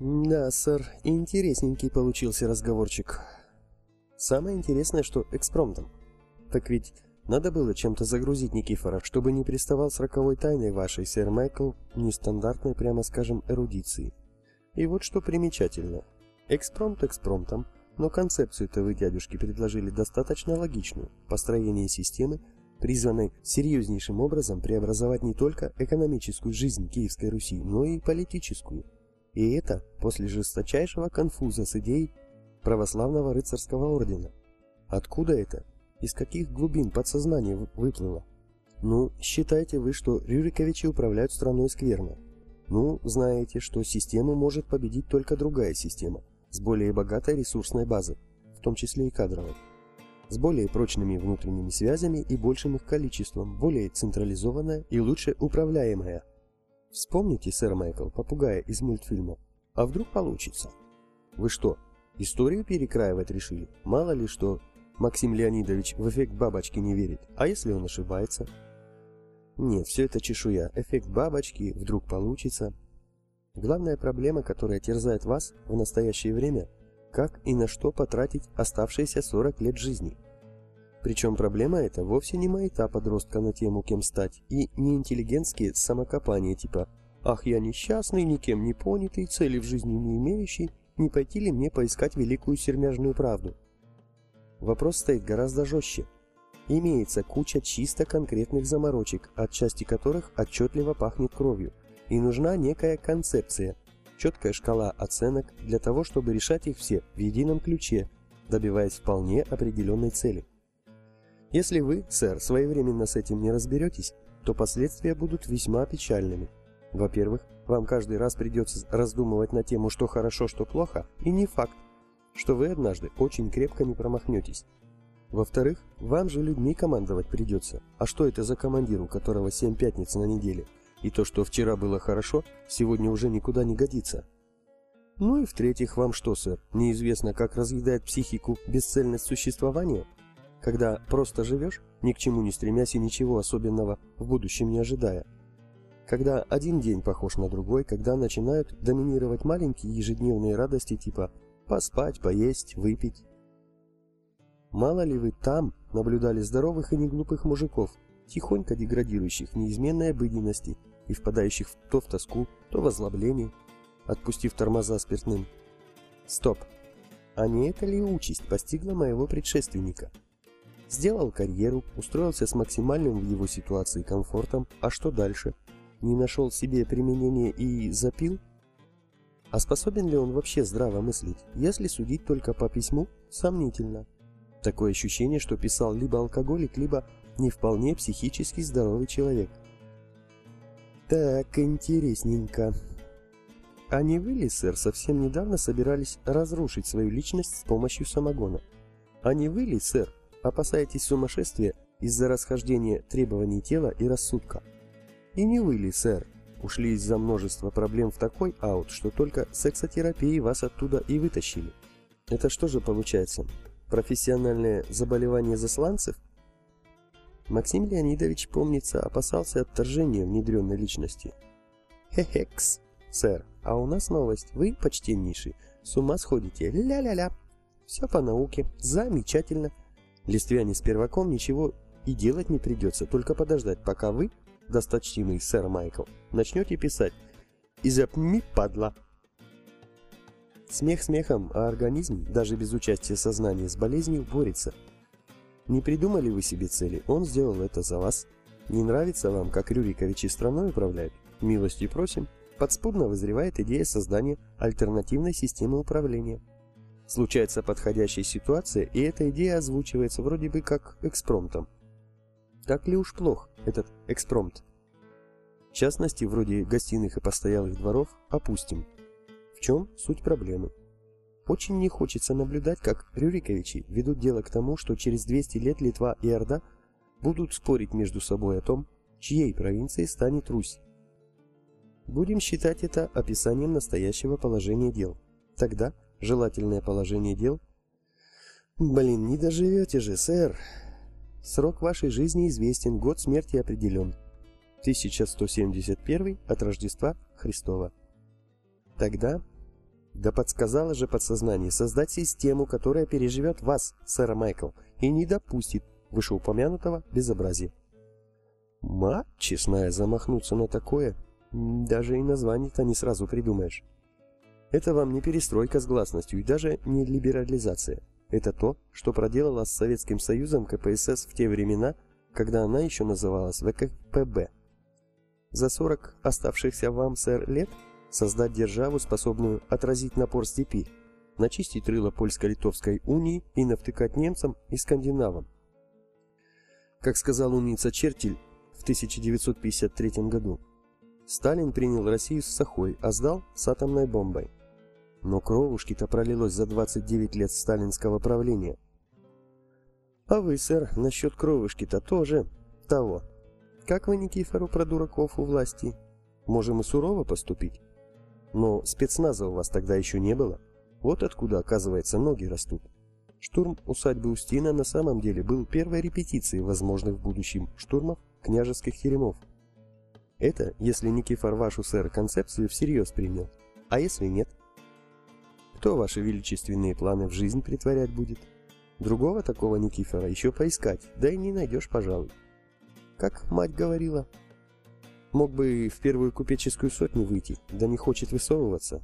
Да, сэр, интересненький получился разговорчик. Самое интересное, что экспромтом. Так ведь надо было чем-то загрузить Никифора, чтобы не приставал с роковой тайной вашей, сэр Майкл, нестандартной, прямо скажем, эрудиции. И вот что примечательно. Экспромт экспромтом, но концепцию-то вы, дядюшки, предложили достаточно логичную. Построение системы, призванной серьезнейшим образом преобразовать не только экономическую жизнь Киевской Руси, но и политическую. И это после жесточайшего конфуза с идеей православного рыцарского ордена. Откуда это? Из каких глубин подсознания выплыло? Ну, считаете вы, что Рюриковичи управляют страной скверно. Ну, знаете, что систему может победить только другая система, с более богатой ресурсной базой, в том числе и кадровой. С более прочными внутренними связями и большим их количеством, более централизованная и лучше управляемая. Вспомните, сэр Майкл, попугая из мультфильма. А вдруг получится? Вы что, историю перекраивать решили? Мало ли что Максим Леонидович в эффект бабочки не верит. А если он ошибается? Нет, все это чешуя. Эффект бабочки вдруг получится. Главная проблема, которая терзает вас в настоящее время, как и на что потратить оставшиеся 40 лет жизни. Причем проблема эта вовсе не маята подростка на тему кем стать, и не интеллигентские самокопания типа «Ах, я несчастный, никем не понятый, цели в жизни не имеющий, не пойти ли мне поискать великую сермяжную правду?» Вопрос стоит гораздо жестче. Имеется куча чисто конкретных заморочек, от части которых отчетливо пахнет кровью, и нужна некая концепция, четкая шкала оценок для того, чтобы решать их все в едином ключе, добиваясь вполне определенной цели. Если вы, сэр, своевременно с этим не разберетесь, то последствия будут весьма печальными. Во-первых, вам каждый раз придется раздумывать на тему, что хорошо, что плохо, и не факт, что вы однажды очень крепко не промахнетесь. Во-вторых, вам же людьми командовать придется. А что это за командир, у которого семь пятниц на неделе? И то, что вчера было хорошо, сегодня уже никуда не годится. Ну и в-третьих, вам что, сэр, неизвестно, как разъедает психику бесцельность существования? Когда просто живешь, ни к чему не стремясь и ничего особенного в будущем не ожидая. Когда один день похож на другой, когда начинают доминировать маленькие ежедневные радости типа Поспать, поесть, выпить. Мало ли вы там наблюдали здоровых и неглупых мужиков, тихонько деградирующих в неизменной обыденности и впадающих то в тоску, то в озлобление, отпустив тормоза спиртным. Стоп! А не это ли участь постигла моего предшественника? Сделал карьеру, устроился с максимальным в его ситуации комфортом, а что дальше? Не нашел себе применения и запил? А способен ли он вообще здраво мыслить? Если судить только по письму, сомнительно. Такое ощущение, что писал либо алкоголик, либо не вполне психически здоровый человек. Так, интересненько. А не вы ли, сэр, совсем недавно собирались разрушить свою личность с помощью самогона? А не вы ли, сэр, опасаетесь сумасшествия из-за расхождения требований тела и рассудка? И не вы ли, сэр, ушли из-за множества проблем в такой аут, что только сексотерапией вас оттуда и вытащили. Это что же получается? Профессиональное заболевание засланцев? Максим Леонидович, помнится, опасался отторжения внедренной личности. Хе-хекс, сэр, а у нас новость. Вы, почтеннейший, с ума сходите. Ля-ля-ля. Все по науке. Замечательно. Листвяне с перваком ничего и делать не придется, только подождать, пока вы досточтимый сэр Майкл, начнете писать «Изопни, падла!» Смех смехом, а организм, даже без участия сознания с болезнью, борется. Не придумали вы себе цели, он сделал это за вас. Не нравится вам, как Рюриковичи страной управляют? Милости просим. Подспудно вызревает идея создания альтернативной системы управления. Случается подходящая ситуация, и эта идея озвучивается вроде бы как экспромтом. Так ли уж плох этот экспромт? В частности, вроде гостиных и постоялых дворов, опустим. В чем суть проблемы? Очень не хочется наблюдать, как Рюриковичи ведут дело к тому, что через 200 лет Литва и Орда будут спорить между собой о том, чьей провинцией станет Русь. Будем считать это описанием настоящего положения дел. Тогда желательное положение дел... Блин, не доживете же, сэр. Срок вашей жизни известен, год смерти определен. 1171 от Рождества Христова. Тогда Да подсказало же подсознание создать систему, которая переживет вас, сэр Майкл, и не допустит вышеупомянутого безобразия. Мать честная замахнуться на такое, даже и название-то не сразу придумаешь. Это вам не перестройка с гласностью и даже не либерализация. Это то, что проделала с Советским Союзом КПСС в те времена, когда она еще называлась ВКПБ. За 40 оставшихся вам, сэр, лет создать державу, способную отразить напор степи, начистить рыло польско-литовской унии и навтыкать немцам и скандинавам. Как сказал умница Чертиль в 1953 году, Сталин принял Россию с сахой, а сдал с атомной бомбой. Но кровушки-то пролилось за 29 лет сталинского правления. А вы, сэр, насчет кровушки-то тоже того. Как вы, Никифору, про дураков у власти? Можем и сурово поступить. Но спецназа у вас тогда еще не было. Вот откуда, оказывается, ноги растут. Штурм усадьбы Устина на самом деле был первой репетицией возможных в будущем штурмов княжеских теремов. Это, если Никифор вашу, сэр, концепцию всерьез принял. А если нет? Кто ваши величественные планы в жизнь притворять будет? Другого такого Никифора еще поискать, да и не найдешь, пожалуй как мать говорила. Мог бы в первую купеческую сотню выйти, да не хочет высовываться.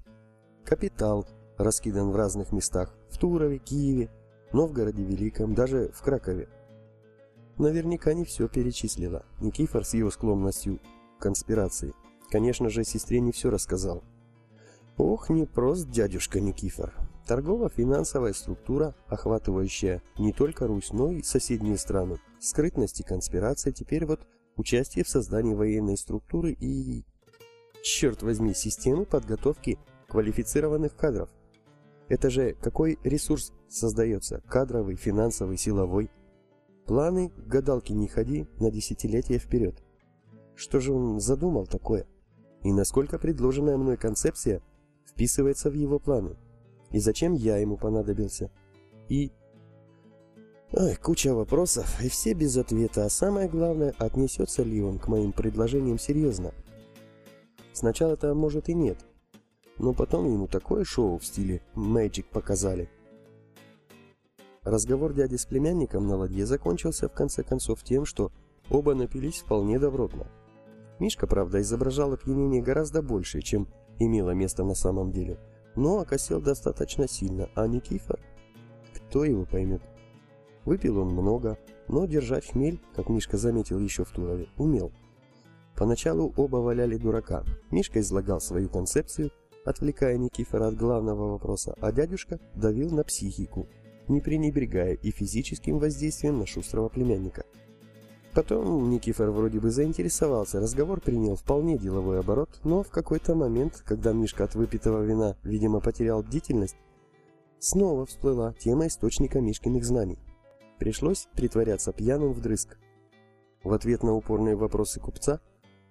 Капитал раскидан в разных местах, в Турове, Киеве, Новгороде Великом, даже в Кракове. Наверняка не все перечислила. Никифор с его склонностью к конспирации. Конечно же, сестре не все рассказал. Ох, не прост дядюшка Никифор. Торгово-финансовая структура, охватывающая не только Русь, но и соседние страны. Скрытность и конспирация, теперь вот участие в создании военной структуры и... Черт возьми, системы подготовки квалифицированных кадров. Это же какой ресурс создается? Кадровый, финансовый, силовой. Планы, гадалки не ходи, на десятилетия вперед. Что же он задумал такое? И насколько предложенная мной концепция вписывается в его планы? И зачем я ему понадобился? И... Ой, куча вопросов, и все без ответа, а самое главное, отнесется ли он к моим предложениям серьезно. Сначала-то, может, и нет. Но потом ему такое шоу в стиле Magic показали. Разговор дяди с племянником на ладье закончился в конце концов тем, что оба напились вполне добротно. Мишка, правда, изображал опьянение гораздо больше, чем имело место на самом деле – но окосел достаточно сильно, а Никифор? Кто его поймет? Выпил он много, но держать хмель, как Мишка заметил еще в Турове, умел. Поначалу оба валяли дурака. Мишка излагал свою концепцию, отвлекая Никифора от главного вопроса, а дядюшка давил на психику, не пренебрегая и физическим воздействием на шустрого племянника. Потом Никифор вроде бы заинтересовался, разговор принял вполне деловой оборот, но в какой-то момент, когда Мишка от выпитого вина, видимо, потерял бдительность, снова всплыла тема источника Мишкиных знаний. Пришлось притворяться пьяным вдрызг. В ответ на упорные вопросы купца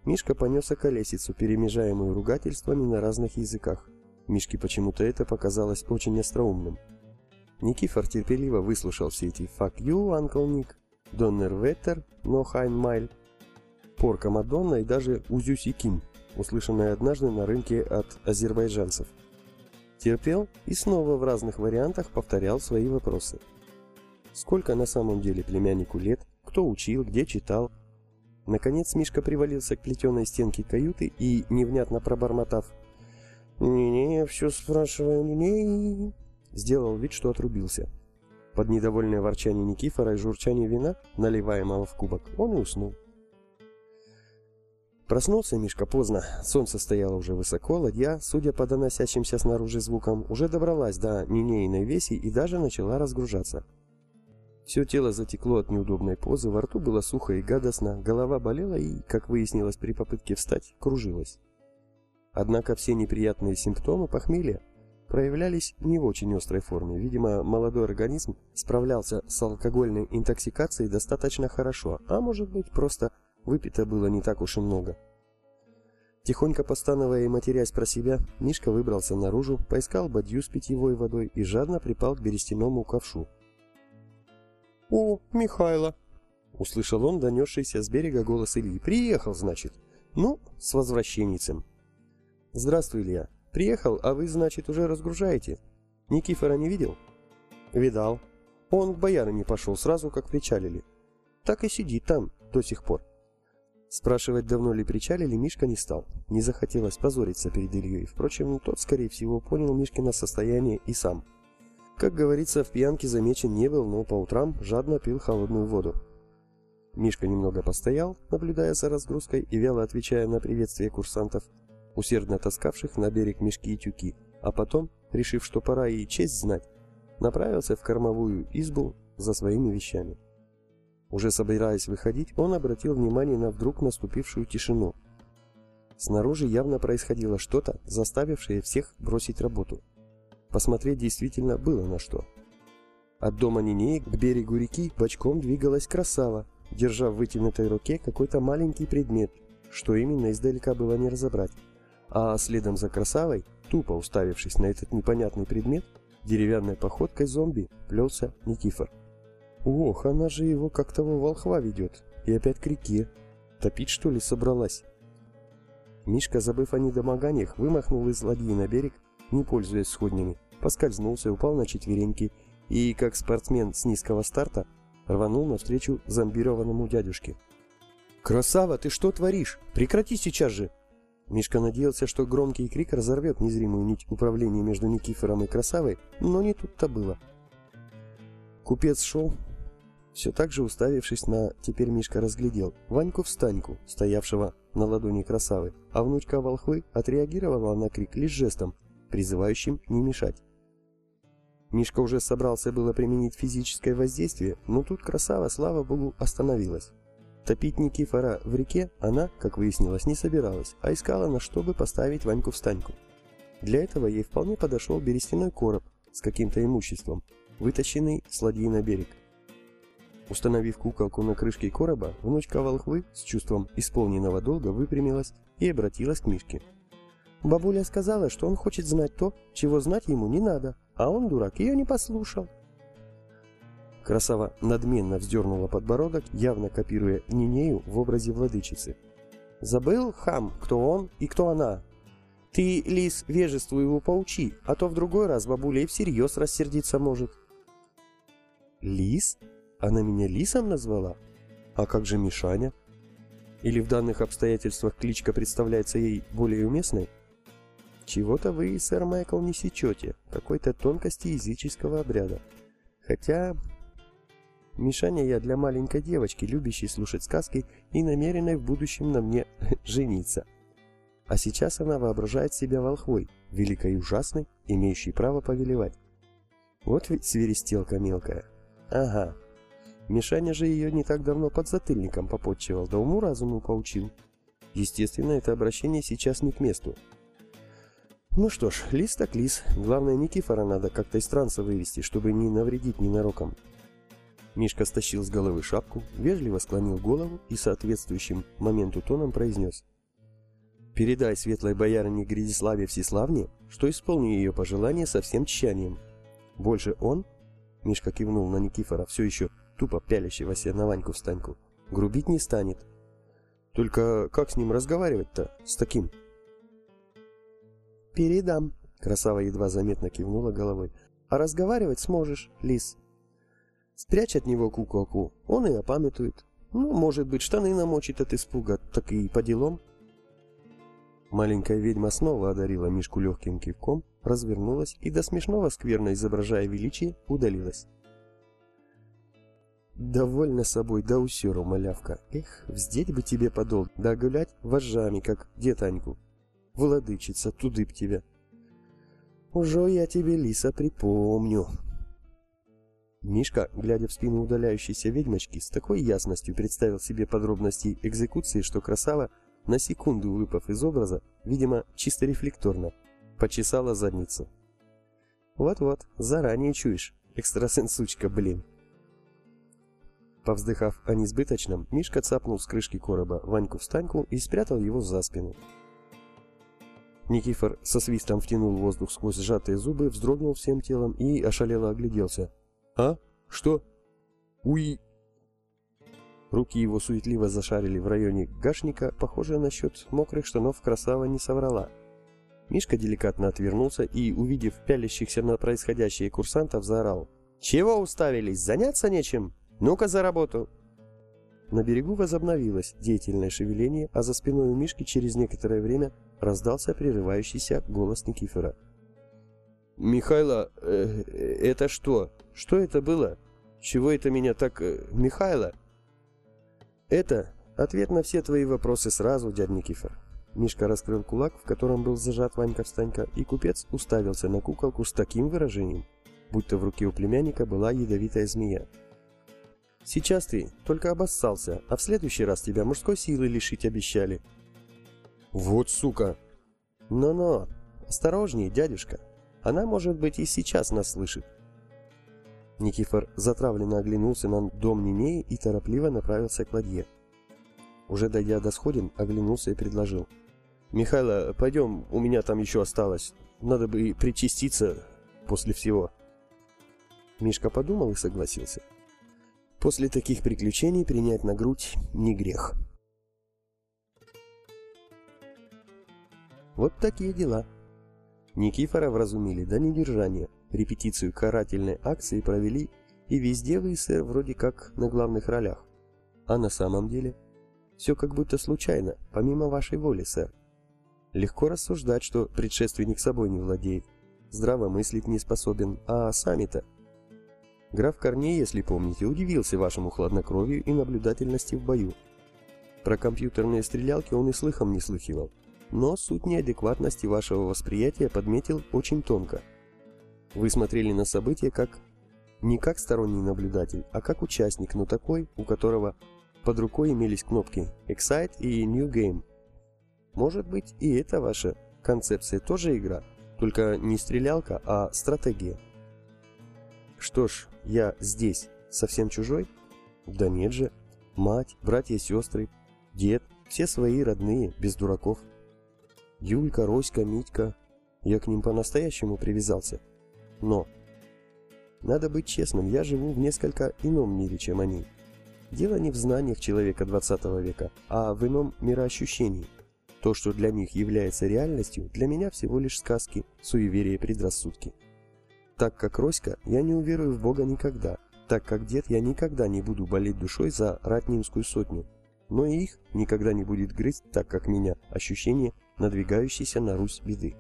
Мишка понес околесицу, перемежаемую ругательствами на разных языках. Мишке почему-то это показалось очень остроумным. Никифор терпеливо выслушал все эти «fuck you, Uncle Nick», Доннерветтер, Нохайнмайль, Порка Мадонна и даже Узюси Ким, услышанная однажды на рынке от азербайджанцев. Терпел и снова в разных вариантах повторял свои вопросы. Сколько на самом деле племяннику лет, кто учил, где читал. Наконец Мишка привалился к плетеной стенке каюты и, невнятно пробормотав «Не-не, все спрашиваю, не-не», сделал вид, что отрубился. Под недовольное ворчание Никифора и журчание вина, наливаемого в кубок, он и уснул. Проснулся Мишка поздно, солнце стояло уже высоко, ладья, судя по доносящимся снаружи звукам, уже добралась до нинейной веси и даже начала разгружаться. Все тело затекло от неудобной позы, во рту было сухо и гадостно, голова болела и, как выяснилось при попытке встать, кружилась. Однако все неприятные симптомы похмелья проявлялись не в очень острой форме. Видимо, молодой организм справлялся с алкогольной интоксикацией достаточно хорошо, а может быть, просто выпито было не так уж и много. Тихонько постановая и матерясь про себя, Мишка выбрался наружу, поискал бадью с питьевой водой и жадно припал к берестяному ковшу. «О, Михайло!» — услышал он донесшийся с берега голос Ильи. «Приехал, значит. Ну, с возвращенницем». «Здравствуй, Илья!» Приехал, а вы, значит, уже разгружаете. Никифора не видел? Видал. Он к боярине пошел сразу, как причалили. Так и сидит там до сих пор. Спрашивать, давно ли причалили, Мишка не стал. Не захотелось позориться перед Ильей. Впрочем, тот, скорее всего, понял Мишкино состояние и сам. Как говорится, в пьянке замечен не был, но по утрам жадно пил холодную воду. Мишка немного постоял, наблюдая за разгрузкой и вяло отвечая на приветствие курсантов, усердно таскавших на берег мешки и тюки, а потом, решив, что пора и честь знать, направился в кормовую избу за своими вещами. Уже собираясь выходить, он обратил внимание на вдруг наступившую тишину. Снаружи явно происходило что-то, заставившее всех бросить работу. Посмотреть действительно было на что. От дома Нинеи к берегу реки бочком двигалась красава, держа в вытянутой руке какой-то маленький предмет, что именно издалека было не разобрать. А следом за красавой, тупо уставившись на этот непонятный предмет, деревянной походкой зомби плелся Никифор. Ох, она же его как того волхва ведет. И опять к реке. Топить, что ли, собралась? Мишка, забыв о недомоганиях, вымахнул из ладьи на берег, не пользуясь сходнями, поскользнулся, упал на четвереньки и, как спортсмен с низкого старта, рванул навстречу зомбированному дядюшке. «Красава, ты что творишь? Прекрати сейчас же!» Мишка надеялся, что громкий крик разорвет незримую нить управления между Никифором и Красавой, но не тут-то было. Купец шел, все так же уставившись на, теперь Мишка разглядел, Ваньку-встаньку, стоявшего на ладони красавы, а внучка волхвы отреагировала на крик лишь жестом, призывающим не мешать. Мишка уже собрался было применить физическое воздействие, но тут красава, слава богу, остановилась. Топить Никифора в реке она, как выяснилось, не собиралась, а искала на что бы поставить Ваньку-встаньку. Для этого ей вполне подошел берестяной короб с каким-то имуществом, вытащенный с ладьи на берег. Установив куколку на крышке короба, внучка волхвы с чувством исполненного долга выпрямилась и обратилась к Мишке. Бабуля сказала, что он хочет знать то, чего знать ему не надо, а он, дурак, ее не послушал. Красава надменно вздернула подбородок, явно копируя Нинею в образе владычицы. «Забыл, хам, кто он и кто она? Ты, лис, вежеству его поучи, а то в другой раз бабуля и всерьез рассердиться может». «Лис?» Она меня Лисом назвала? А как же Мишаня? Или в данных обстоятельствах кличка представляется ей более уместной? Чего-то вы, сэр Майкл, не сечете, какой-то тонкости языческого обряда. Хотя... Мишаня я для маленькой девочки, любящей слушать сказки и намеренной в будущем на мне жениться. А сейчас она воображает себя волхвой, великой и ужасной, имеющей право повелевать. Вот ведь свиристелка мелкая. Ага, Мишаня же ее не так давно под затыльником попотчевал, да уму-разуму поучил. Естественно, это обращение сейчас не к месту. Ну что ж, лис так лис. Главное, Никифора надо как-то из транса вывести, чтобы не навредить ненароком. Мишка стащил с головы шапку, вежливо склонил голову и соответствующим моменту тоном произнес. «Передай светлой боярине Гризиславе Всеславне, что исполню ее пожелание со всем тщанием. Больше он...» Мишка кивнул на Никифора, все еще тупо пялящегося на Ваньку-встаньку, грубить не станет. Только как с ним разговаривать-то, с таким? «Передам», — красава едва заметно кивнула головой. «А разговаривать сможешь, лис. Спрячь от него куколку, он и опамятует. Ну, может быть, штаны намочит от испуга, так и по делам». Маленькая ведьма снова одарила Мишку легким кивком, развернулась и до смешного скверно изображая величие, удалилась. Довольно собой, да усеру, малявка. Эх, вздеть бы тебе подол, да гулять вожжами, как детаньку. Владычица, туды б тебя. Уже я тебе, лиса, припомню. Мишка, глядя в спину удаляющейся ведьмочки, с такой ясностью представил себе подробности экзекуции, что красава, на секунду выпав из образа, видимо, чисто рефлекторно, почесала задницу. Вот-вот, заранее чуешь, экстрасенсучка, блин. Повздыхав о несбыточном, Мишка цапнул с крышки короба Ваньку-встаньку и спрятал его за спину. Никифор со свистом втянул воздух сквозь сжатые зубы, вздрогнул всем телом и ошалело огляделся. «А? Что? Уи!» Руки его суетливо зашарили в районе гашника, похоже, насчет мокрых штанов красава не соврала. Мишка деликатно отвернулся и, увидев пялящихся на происходящее курсантов, заорал. «Чего уставились? Заняться нечем? Ну-ка за работу!» На берегу возобновилось деятельное шевеление, а за спиной у Мишки через некоторое время раздался прерывающийся голос Никифора. «Михайло, э, это что? Что это было? Чего это меня так... Э, Михайло?» «Это ответ на все твои вопросы сразу, дядь Никифор». Мишка раскрыл кулак, в котором был зажат Ванька-встанька, и купец уставился на куколку с таким выражением, будто в руке у племянника была ядовитая змея. Сейчас ты только обоссался, а в следующий раз тебя мужской силы лишить обещали. Вот сука! Но-но, осторожнее, дядюшка. Она, может быть, и сейчас нас слышит. Никифор затравленно оглянулся на дом Нинеи и торопливо направился к ладье. Уже дойдя до сходин, оглянулся и предложил. «Михайло, пойдем, у меня там еще осталось. Надо бы и причаститься после всего». Мишка подумал и согласился. После таких приключений принять на грудь не грех. Вот такие дела. Никифора вразумили до недержания. Репетицию карательной акции провели, и везде вы, сэр, вроде как на главных ролях. А на самом деле все как будто случайно, помимо вашей воли, сэр. Легко рассуждать, что предшественник собой не владеет, здраво мыслить не способен, а сами-то Граф Корней, если помните, удивился вашему хладнокровию и наблюдательности в бою. Про компьютерные стрелялки он и слыхом не слыхивал, но суть неадекватности вашего восприятия подметил очень тонко. Вы смотрели на события как не как сторонний наблюдатель, а как участник, но такой, у которого под рукой имелись кнопки Excite и New Game. Может быть и эта ваша концепция тоже игра, только не стрелялка, а стратегия. Что ж, я здесь совсем чужой? Да нет же. Мать, братья, сестры, дед, все свои родные, без дураков. Юлька, Роська, Митька. Я к ним по-настоящему привязался. Но... Надо быть честным, я живу в несколько ином мире, чем они. Дело не в знаниях человека 20 века, а в ином мироощущении. То, что для них является реальностью, для меня всего лишь сказки, суеверия и предрассудки. Так как Роська, я не уверую в Бога никогда. Так как дед, я никогда не буду болеть душой за Ратнинскую сотню. Но и их никогда не будет грызть, так как меня, ощущение надвигающейся на Русь беды.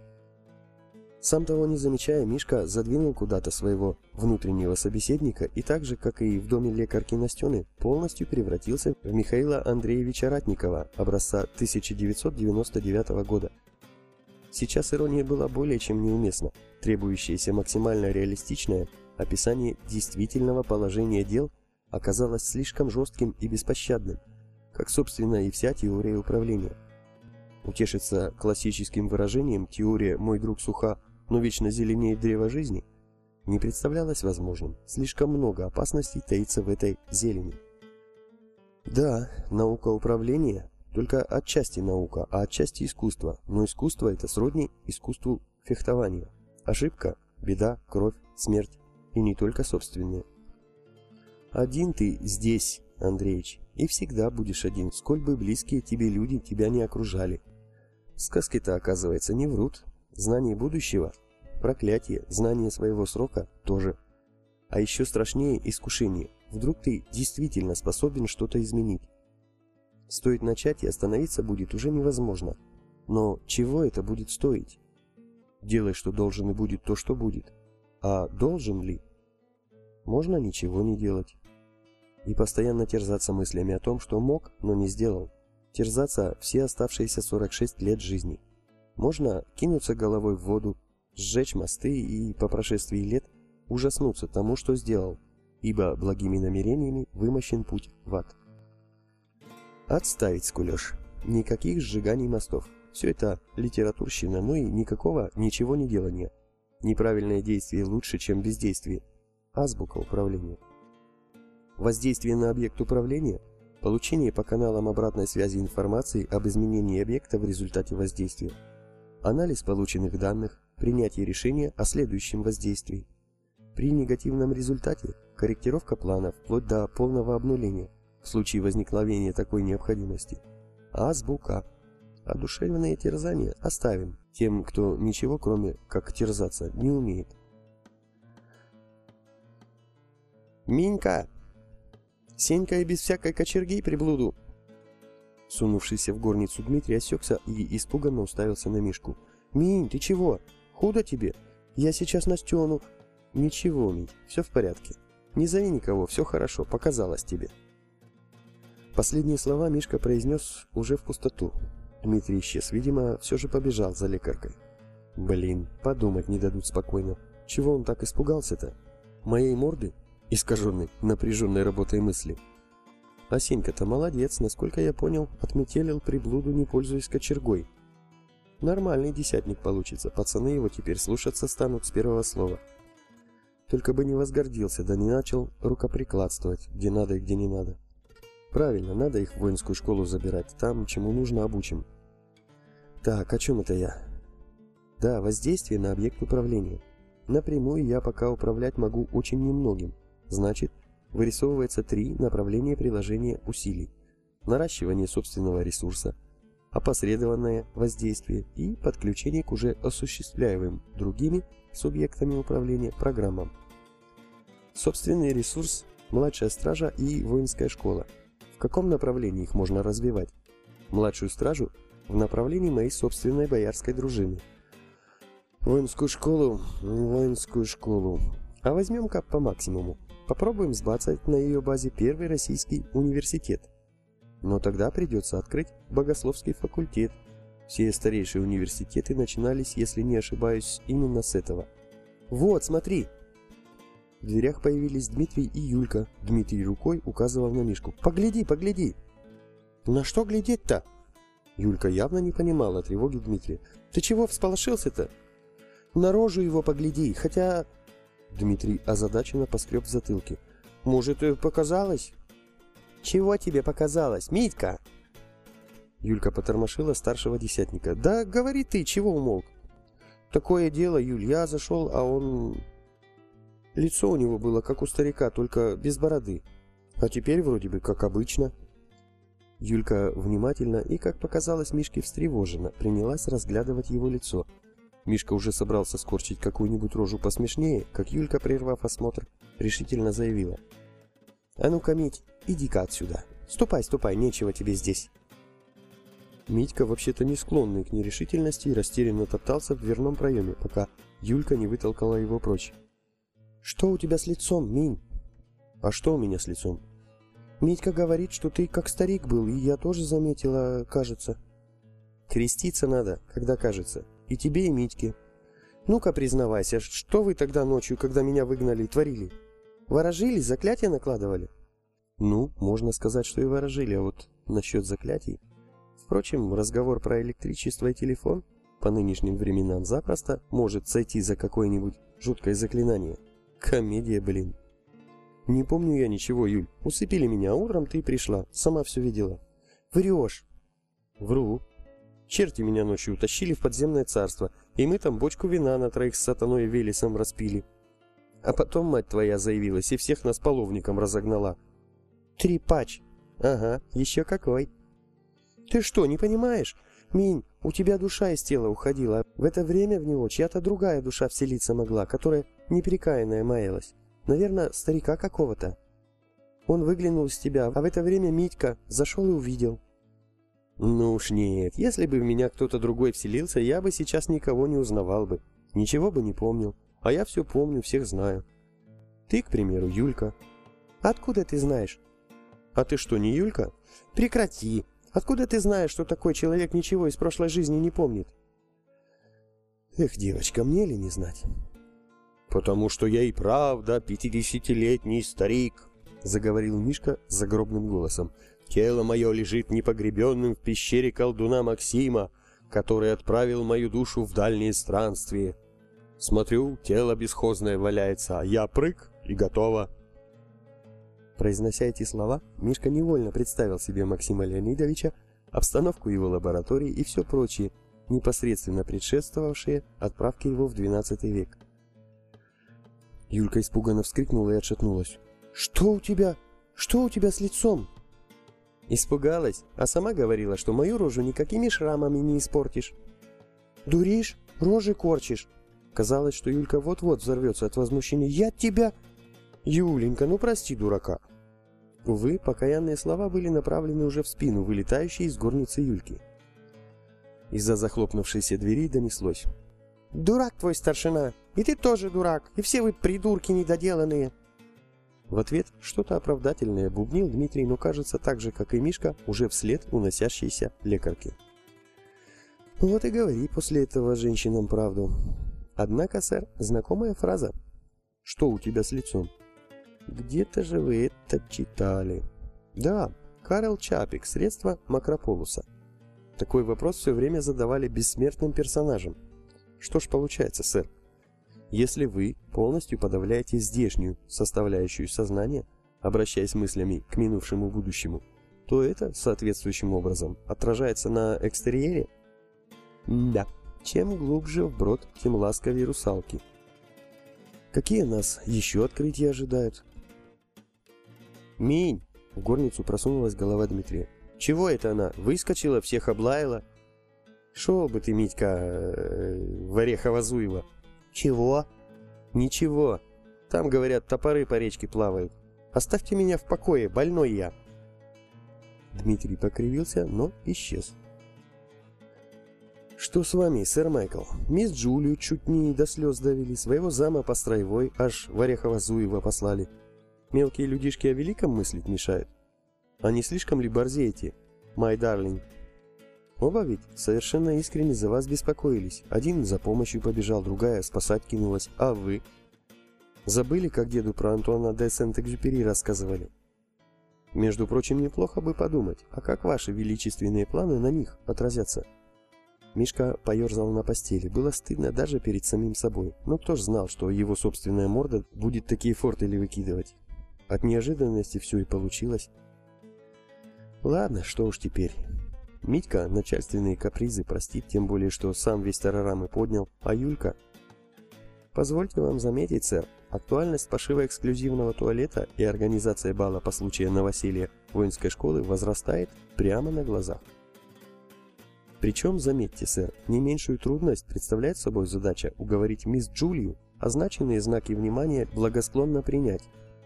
Сам того не замечая, Мишка задвинул куда-то своего внутреннего собеседника и так же, как и в доме лекарки Настены, полностью превратился в Михаила Андреевича Ратникова образца 1999 года. Сейчас ирония была более чем неуместна требующееся максимально реалистичное описание действительного положения дел оказалось слишком жестким и беспощадным, как, собственно, и вся теория управления. Утешиться классическим выражением «теория «мой друг суха, но вечно зеленеет древо жизни» не представлялось возможным. Слишком много опасностей таится в этой зелени. Да, наука управления только отчасти наука, а отчасти искусство, но искусство это сродни искусству фехтования. Ошибка, беда, кровь, смерть. И не только собственные. Один ты здесь, Андреич, и всегда будешь один, сколь бы близкие тебе люди тебя не окружали. Сказки-то, оказывается, не врут. Знание будущего – проклятие, знание своего срока – тоже. А еще страшнее искушение. Вдруг ты действительно способен что-то изменить. Стоит начать, и остановиться будет уже невозможно. Но чего это будет стоить? Делай, что должен, и будет то, что будет. А должен ли? Можно ничего не делать. И постоянно терзаться мыслями о том, что мог, но не сделал. Терзаться все оставшиеся 46 лет жизни. Можно кинуться головой в воду, сжечь мосты и по прошествии лет ужаснуться тому, что сделал, ибо благими намерениями вымощен путь в ад. Отставить скулеж. Никаких сжиганий мостов. Все это литературщина, ну и никакого ничего не делания. Неправильное действие лучше, чем бездействие. Азбука управления. Воздействие на объект управления – получение по каналам обратной связи информации об изменении объекта в результате воздействия. Анализ полученных данных, принятие решения о следующем воздействии. При негативном результате – корректировка плана вплоть до полного обнуления в случае возникновения такой необходимости. Азбука. А душевные терзания оставим тем, кто ничего, кроме как терзаться, не умеет. «Минька! Сенька и без всякой кочерги приблуду!» Сунувшийся в горницу Дмитрий осекся и испуганно уставился на Мишку. «Минь, ты чего? Худо тебе? Я сейчас Настену...» «Ничего, Минь, все в порядке. Не зови никого, все хорошо, показалось тебе». Последние слова Мишка произнес уже в пустоту. Дмитрий исчез, видимо, все же побежал за лекаркой. Блин, подумать не дадут спокойно. Чего он так испугался-то? Моей морды? Искаженной, напряженной работой мысли. А Сенька-то молодец, насколько я понял, отметелил приблуду, не пользуясь кочергой. Нормальный десятник получится, пацаны его теперь слушаться станут с первого слова. Только бы не возгордился, да не начал рукоприкладствовать, где надо и где не надо. Правильно, надо их в воинскую школу забирать, там чему нужно обучим. Так, о чем это я? Да, воздействие на объект управления. Напрямую я пока управлять могу очень немногим. Значит, вырисовывается три направления приложения усилий. Наращивание собственного ресурса, опосредованное воздействие и подключение к уже осуществляемым другими субъектами управления программам. Собственный ресурс, младшая стража и воинская школа. В каком направлении их можно развивать? Младшую стражу в направлении моей собственной боярской дружины. Воинскую школу, воинскую школу. А возьмем-ка по максимуму. Попробуем сбацать на ее базе первый российский университет. Но тогда придется открыть богословский факультет. Все старейшие университеты начинались, если не ошибаюсь, именно с этого. Вот, смотри! В дверях появились Дмитрий и Юлька. Дмитрий рукой указывал на Мишку. «Погляди, погляди!» «На что глядеть-то?» Юлька явно не понимала тревоги Дмитрия. «Ты чего всполошился-то?» «На рожу его погляди, хотя Дмитрий озадаченно поскреб в затылке. «Может, показалось?» «Чего тебе показалось, Митька?» Юлька потормошила старшего десятника. «Да говори ты, чего умолк?» «Такое дело, Юль, я зашел, а он...» Лицо у него было как у старика, только без бороды. А теперь вроде бы как обычно. Юлька внимательно и, как показалось Мишке, встревоженно принялась разглядывать его лицо – Мишка уже собрался скорчить какую-нибудь рожу посмешнее, как Юлька, прервав осмотр, решительно заявила. «А ну-ка, Мить, иди-ка отсюда. Ступай, ступай, нечего тебе здесь». Митька, вообще-то не склонный к нерешительности, растерянно топтался в дверном проеме, пока Юлька не вытолкала его прочь. «Что у тебя с лицом, Минь?» «А что у меня с лицом?» «Митька говорит, что ты как старик был, и я тоже заметила, кажется». «Креститься надо, когда кажется. И тебе, и Митьке. Ну-ка, признавайся, что вы тогда ночью, когда меня выгнали, творили? Ворожили, заклятия накладывали? Ну, можно сказать, что и ворожили, а вот насчет заклятий... Впрочем, разговор про электричество и телефон по нынешним временам запросто может сойти за какое-нибудь жуткое заклинание. Комедия, блин. Не помню я ничего, Юль. Усыпили меня, утром ты пришла, сама все видела. Врешь. Вру. Черти меня ночью утащили в подземное царство, и мы там бочку вина на троих с сатаной и Велесом распили. А потом мать твоя заявилась и всех нас половником разогнала. Трепач. Ага, еще какой. Ты что, не понимаешь? Минь, у тебя душа из тела уходила. В это время в него чья-то другая душа вселиться могла, которая непрекаянная маялась. Наверное, старика какого-то. Он выглянул из тебя, а в это время Митька зашел и увидел. Ну уж нет, если бы в меня кто-то другой вселился, я бы сейчас никого не узнавал бы. Ничего бы не помнил. А я все помню, всех знаю. Ты, к примеру, Юлька. Откуда ты знаешь? А ты что, не Юлька? Прекрати. Откуда ты знаешь, что такой человек ничего из прошлой жизни не помнит? Эх, девочка, мне ли не знать? Потому что я и правда пятидесятилетний старик, заговорил Мишка загробным голосом. Тело мое лежит непогребенным в пещере колдуна Максима, который отправил мою душу в дальние странствия. Смотрю, тело бесхозное валяется, а я прыг и готово. Произнося эти слова, Мишка невольно представил себе Максима Леонидовича, обстановку его лаборатории и все прочее, непосредственно предшествовавшее отправке его в XII век. Юлька испуганно вскрикнула и отшатнулась. «Что у тебя? Что у тебя с лицом?» Испугалась, а сама говорила, что мою рожу никакими шрамами не испортишь. Дуришь? Рожи корчишь? Казалось, что Юлька вот-вот взорвется от возмущения. Я тебя... Юленька, ну прости дурака. Увы, покаянные слова были направлены уже в спину, вылетающей из горницы Юльки. Из-за захлопнувшейся двери донеслось. «Дурак твой, старшина! И ты тоже дурак! И все вы придурки недоделанные!» В ответ что-то оправдательное бубнил Дмитрий, но кажется так же, как и Мишка, уже вслед уносящейся лекарки. Вот и говори после этого женщинам правду. Однако, сэр, знакомая фраза. Что у тебя с лицом? Где-то же вы это читали. Да, Карл Чапик, средство Макрополуса. Такой вопрос все время задавали бессмертным персонажам. Что ж получается, сэр? Если вы полностью подавляете здешнюю составляющую сознания, обращаясь мыслями к минувшему будущему, то это соответствующим образом отражается на экстерьере? Да, чем глубже в брод, тем ласковее русалки. Какие нас еще открытия ожидают? Минь! В горницу просунулась голова Дмитрия. Чего это она? Выскочила, всех облаяла? Шел бы ты, Митька, э, в Орехово-Зуево. Чего? Ничего. Там, говорят, топоры по речке плавают. Оставьте меня в покое, больной я. Дмитрий покривился, но исчез. «Что с вами, сэр Майкл? Мисс Джулию чуть не до слез довели, своего зама по строевой аж в Орехово-Зуево послали. Мелкие людишки о великом мыслить мешают. А не слишком ли борзеете, май дарлинг?» Оба ведь совершенно искренне за вас беспокоились. Один за помощью побежал, другая спасать кинулась. А вы? Забыли, как деду про Антуана де Сент-Экзюпери рассказывали? Между прочим, неплохо бы подумать, а как ваши величественные планы на них отразятся? Мишка поерзал на постели. Было стыдно даже перед самим собой. Но кто ж знал, что его собственная морда будет такие фортели выкидывать? От неожиданности все и получилось. Ладно, что уж теперь. Митька начальственные капризы простит, тем более, что сам весь тарарамы поднял, а Юлька... Позвольте вам заметить, сэр, актуальность пошива эксклюзивного туалета и организация бала по случаю новоселья воинской школы возрастает прямо на глазах. Причем, заметьте, сэр, не меньшую трудность представляет собой задача уговорить мисс Джулию означенные знаки внимания благосклонно принять.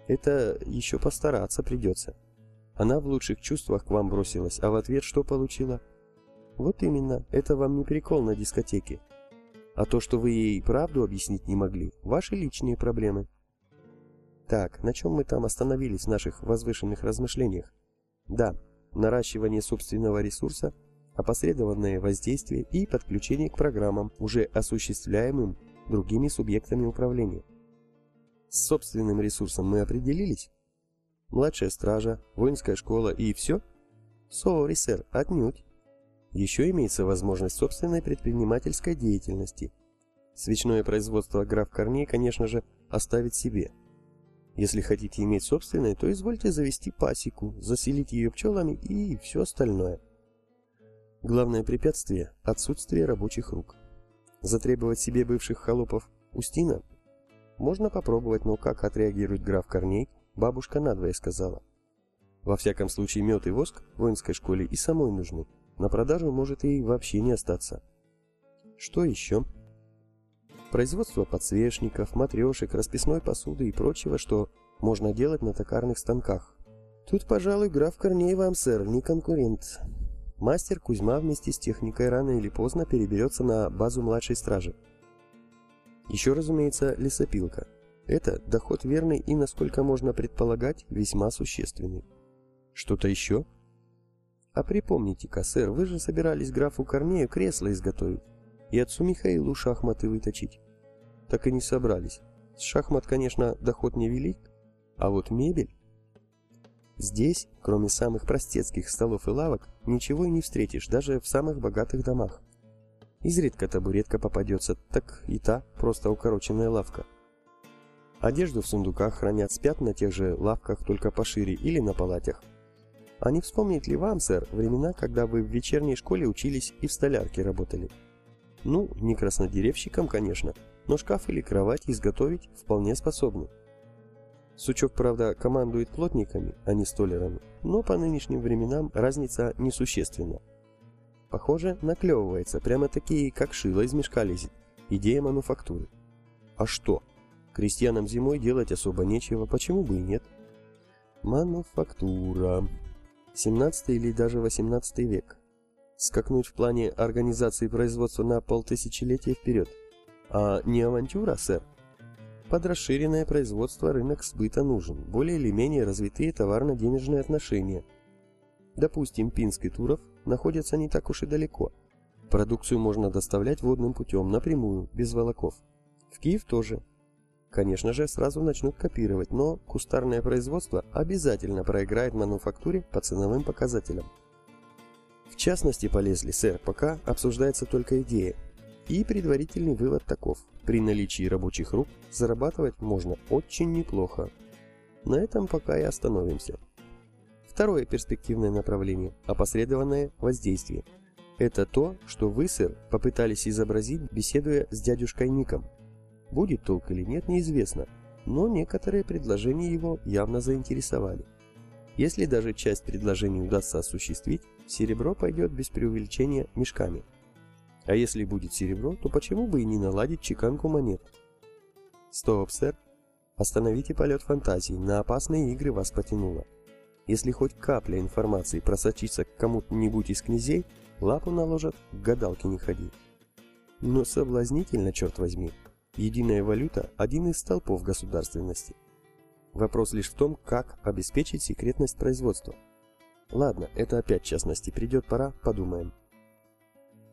Это еще постараться придется. Она в лучших чувствах к вам бросилась, а в ответ что получила? Вот именно, это вам не прикол на дискотеке. А то, что вы ей правду объяснить не могли, ваши личные проблемы. Так, на чем мы там остановились в наших возвышенных размышлениях? Да, наращивание собственного ресурса, опосредованное воздействие и подключение к программам, уже осуществляемым другими субъектами управления. С собственным ресурсом мы определились? Младшая стража, воинская школа и все? Сори, сэр, отнюдь. Еще имеется возможность собственной предпринимательской деятельности. Свечное производство граф Корней, конечно же, оставить себе. Если хотите иметь собственное, то извольте завести пасеку, заселить ее пчелами и все остальное. Главное препятствие – отсутствие рабочих рук. Затребовать себе бывших холопов Устина? Можно попробовать, но как отреагирует граф Корней – Бабушка надвое сказала. Во всяком случае, мед и воск в воинской школе и самой нужны. На продажу может и вообще не остаться. Что еще? Производство подсвечников, матрешек, расписной посуды и прочего, что можно делать на токарных станках. Тут, пожалуй, граф Корней вам, сэр, не конкурент. Мастер Кузьма вместе с техникой рано или поздно переберется на базу младшей стражи. Еще, разумеется, лесопилка. Это доход верный и, насколько можно предполагать, весьма существенный. Что-то еще? А припомните-ка, сэр, вы же собирались графу Корнею кресло изготовить и отцу Михаилу шахматы выточить. Так и не собрались. С шахмат, конечно, доход не велик, а вот мебель... Здесь, кроме самых простецких столов и лавок, ничего и не встретишь, даже в самых богатых домах. Изредка табуретка попадется, так и та просто укороченная лавка. Одежду в сундуках хранят, спят на тех же лавках, только пошире, или на палатях. А не вспомнить ли вам, сэр, времена, когда вы в вечерней школе учились и в столярке работали? Ну, не краснодеревщиком, конечно, но шкаф или кровать изготовить вполне способны. Сучок, правда, командует плотниками, а не столерами, но по нынешним временам разница несущественна. Похоже, наклевывается, прямо такие, как шило из мешка лезет, идея мануфактуры. А что? Крестьянам зимой делать особо нечего, почему бы и нет? Мануфактура. 17 или даже 18 век. Скакнуть в плане организации производства на полтысячелетия вперед. А не авантюра, сэр? Под расширенное производство рынок сбыта нужен, более или менее развитые товарно-денежные отношения. Допустим, Пинск и Туров находятся не так уж и далеко. Продукцию можно доставлять водным путем, напрямую, без волоков. В Киев тоже. Конечно же, сразу начнут копировать, но кустарное производство обязательно проиграет мануфактуре по ценовым показателям. В частности полезли, сэр, пока обсуждается только идея. И предварительный вывод таков. При наличии рабочих рук зарабатывать можно очень неплохо. На этом пока и остановимся. Второе перспективное направление – опосредованное воздействие. Это то, что вы, сэр, попытались изобразить, беседуя с дядюшкой Ником – Будет толк или нет, неизвестно, но некоторые предложения его явно заинтересовали. Если даже часть предложений удастся осуществить, серебро пойдет без преувеличения мешками. А если будет серебро, то почему бы и не наладить чеканку монет? Стоп, сэр. Остановите полет фантазии, на опасные игры вас потянуло. Если хоть капля информации просочится к кому-нибудь из князей, лапу наложат, к гадалке не ходи. Но соблазнительно, черт возьми. Единая валюта – один из столпов государственности. Вопрос лишь в том, как обеспечить секретность производства. Ладно, это опять частности, придет пора, подумаем.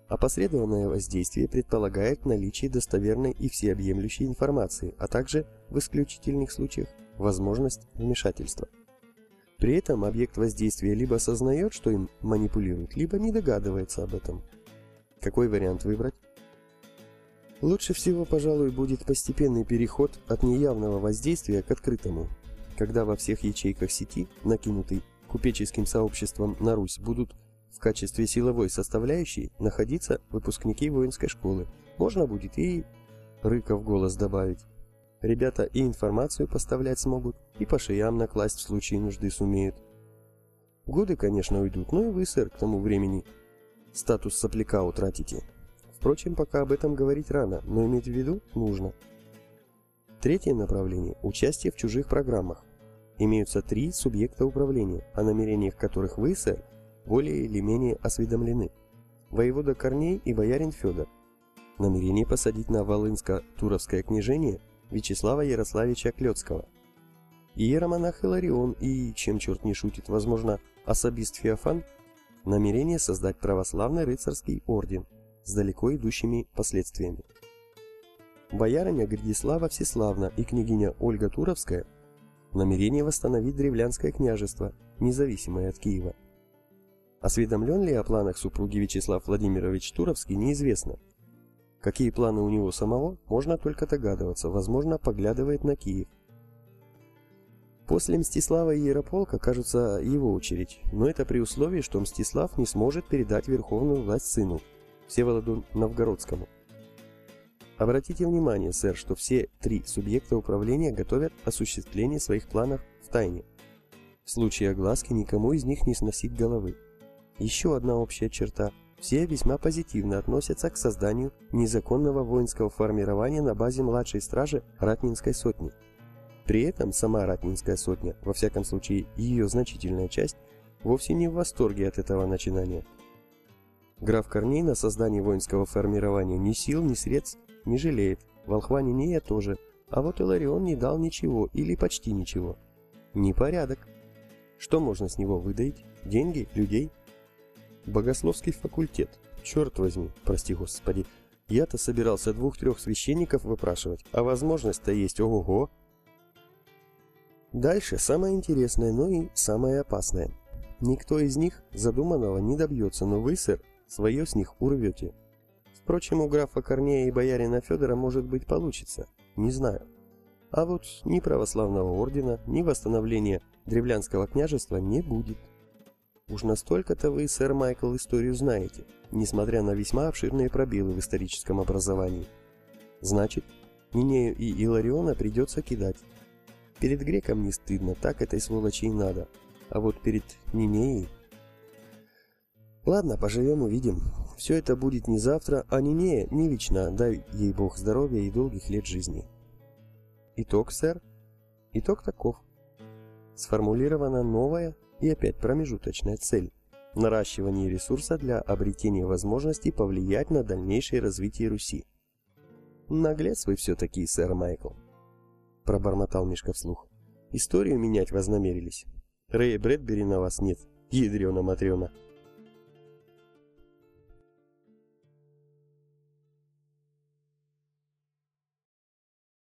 Опосредованное воздействие предполагает наличие достоверной и всеобъемлющей информации, а также, в исключительных случаях, возможность вмешательства. При этом объект воздействия либо осознает, что им манипулируют, либо не догадывается об этом. Какой вариант выбрать? Лучше всего, пожалуй, будет постепенный переход от неявного воздействия к открытому, когда во всех ячейках сети, накинутой купеческим сообществом на Русь, будут в качестве силовой составляющей находиться выпускники воинской школы. Можно будет и рыков голос добавить. Ребята и информацию поставлять смогут, и по шеям накласть в случае нужды сумеют. Годы, конечно, уйдут, но и вы, сэр, к тому времени статус сопляка утратите. Впрочем, пока об этом говорить рано, но иметь в виду нужно. Третье направление – участие в чужих программах. Имеются три субъекта управления, о намерениях которых вы, сэр, более или менее осведомлены. Воевода Корней и боярин Федор. Намерение посадить на Волынско-Туровское княжение Вячеслава Ярославича Клёцкого. Иеромонах Иларион и, чем черт не шутит, возможно, особист Феофан, намерение создать православный рыцарский орден – с далеко идущими последствиями. Боярыня Гридислава Всеславна и княгиня Ольга Туровская намерение восстановить древлянское княжество, независимое от Киева. Осведомлен ли о планах супруги Вячеслав Владимирович Туровский, неизвестно. Какие планы у него самого, можно только догадываться, возможно, поглядывает на Киев. После Мстислава и Ярополка, кажется, его очередь, но это при условии, что Мстислав не сможет передать верховную власть сыну, Всеволоду Новгородскому. Обратите внимание, сэр, что все три субъекта управления готовят осуществление своих планов в тайне. В случае огласки никому из них не сносить головы. Еще одна общая черта. Все весьма позитивно относятся к созданию незаконного воинского формирования на базе младшей стражи Ратнинской сотни. При этом сама Ратнинская сотня, во всяком случае ее значительная часть, вовсе не в восторге от этого начинания – Граф Корней на создание воинского формирования ни сил, ни средств не жалеет. Волхва Нинея тоже. А вот Иларион не дал ничего или почти ничего. Непорядок. Что можно с него выдать? Деньги? Людей? Богословский факультет. Черт возьми, прости господи. Я-то собирался двух-трех священников выпрашивать, а возможность-то есть ого-го. Дальше самое интересное, но и самое опасное. Никто из них задуманного не добьется, но вы, сэр, свое с них урвете. Впрочем, у графа Корнея и боярина Федора, может быть, получится. Не знаю. А вот ни православного ордена, ни восстановления древлянского княжества не будет. Уж настолько-то вы, сэр Майкл, историю знаете, несмотря на весьма обширные пробелы в историческом образовании. Значит, Нинею и Илариона придется кидать. Перед греком не стыдно, так этой сволочи и надо. А вот перед Нинеей... Ладно, поживем увидим. Все это будет не завтра, а Нинея не вечно, дай ей бог здоровья и долгих лет жизни. Итог, сэр? Итог таков. Сформулирована новая и опять промежуточная цель – наращивание ресурса для обретения возможности повлиять на дальнейшее развитие Руси. Наглец вы все-таки, сэр Майкл. Пробормотал Мишка вслух. Историю менять вознамерились. Рэя Брэдбери на вас нет, ядрена Матрена.